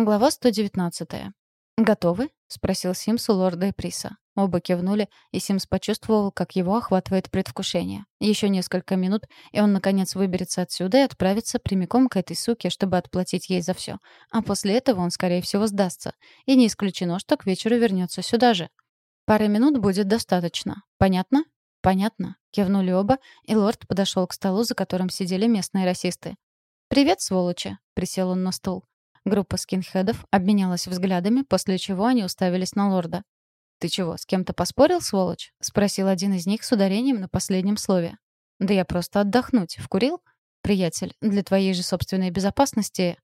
Глава 119. «Готовы?» — спросил Симс у лорда и Приса. Оба кивнули, и Симс почувствовал, как его охватывает предвкушение. Еще несколько минут, и он, наконец, выберется отсюда и отправится прямиком к этой суке, чтобы отплатить ей за все. А после этого он, скорее всего, сдастся. И не исключено, что к вечеру вернется сюда же. Пары минут будет достаточно. Понятно? Понятно. Кивнули оба, и лорд подошел к столу, за которым сидели местные расисты. «Привет, сволочи!» — присел он на стул. Группа скинхедов обменялась взглядами, после чего они уставились на лорда. «Ты чего, с кем-то поспорил, сволочь?» — спросил один из них с ударением на последнем слове. «Да я просто отдохнуть. Вкурил?» «Приятель, для твоей же собственной безопасности...»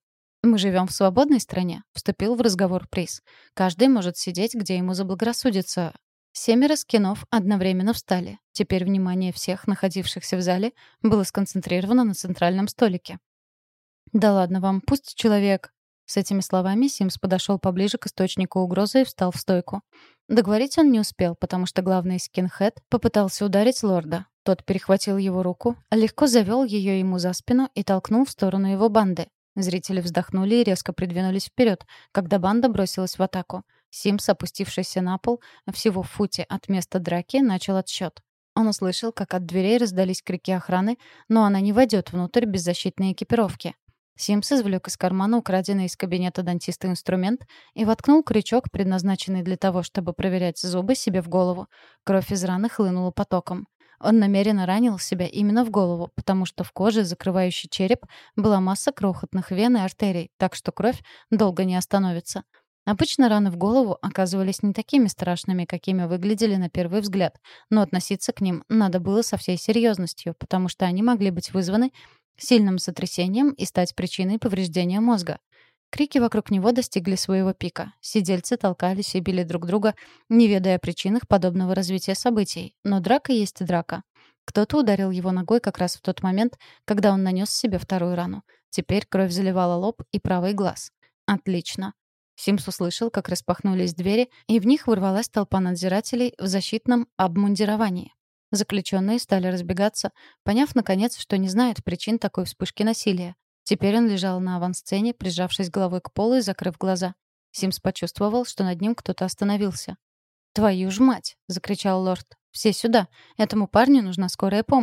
«Мы живем в свободной стране», — вступил в разговор Приз. «Каждый может сидеть, где ему заблагорассудится». Семеро скинов одновременно встали. Теперь внимание всех, находившихся в зале, было сконцентрировано на центральном столике. «Да ладно вам, пусть человек...» С этими словами Симс подошел поближе к источнику угрозы и встал в стойку. Договорить он не успел, потому что главный скинхед попытался ударить лорда. Тот перехватил его руку, легко завел ее ему за спину и толкнул в сторону его банды. Зрители вздохнули и резко придвинулись вперед, когда банда бросилась в атаку. Симс, опустившийся на пол, всего в футе от места драки, начал отсчет. Он услышал, как от дверей раздались крики охраны, но она не войдет внутрь без защитной экипировки. Симс извлек из кармана украденный из кабинета дантиста инструмент и воткнул крючок, предназначенный для того, чтобы проверять зубы, себе в голову. Кровь из раны хлынула потоком. Он намеренно ранил себя именно в голову, потому что в коже, закрывающей череп, была масса крохотных вен и артерий, так что кровь долго не остановится. Обычно раны в голову оказывались не такими страшными, какими выглядели на первый взгляд, но относиться к ним надо было со всей серьезностью, потому что они могли быть вызваны сильным сотрясением и стать причиной повреждения мозга. Крики вокруг него достигли своего пика. Сидельцы толкались и били друг друга, не ведая о причинах подобного развития событий. Но драка есть драка. Кто-то ударил его ногой как раз в тот момент, когда он нанес себе вторую рану. Теперь кровь заливала лоб и правый глаз. Отлично. Симс услышал, как распахнулись двери, и в них ворвалась толпа надзирателей в защитном обмундировании. Заключенные стали разбегаться, поняв, наконец, что не знают причин такой вспышки насилия. Теперь он лежал на авансцене, прижавшись головой к полу и закрыв глаза. Симс почувствовал, что над ним кто-то остановился. «Твою ж мать!» — закричал лорд. «Все сюда! Этому парню нужна скорая помощь!»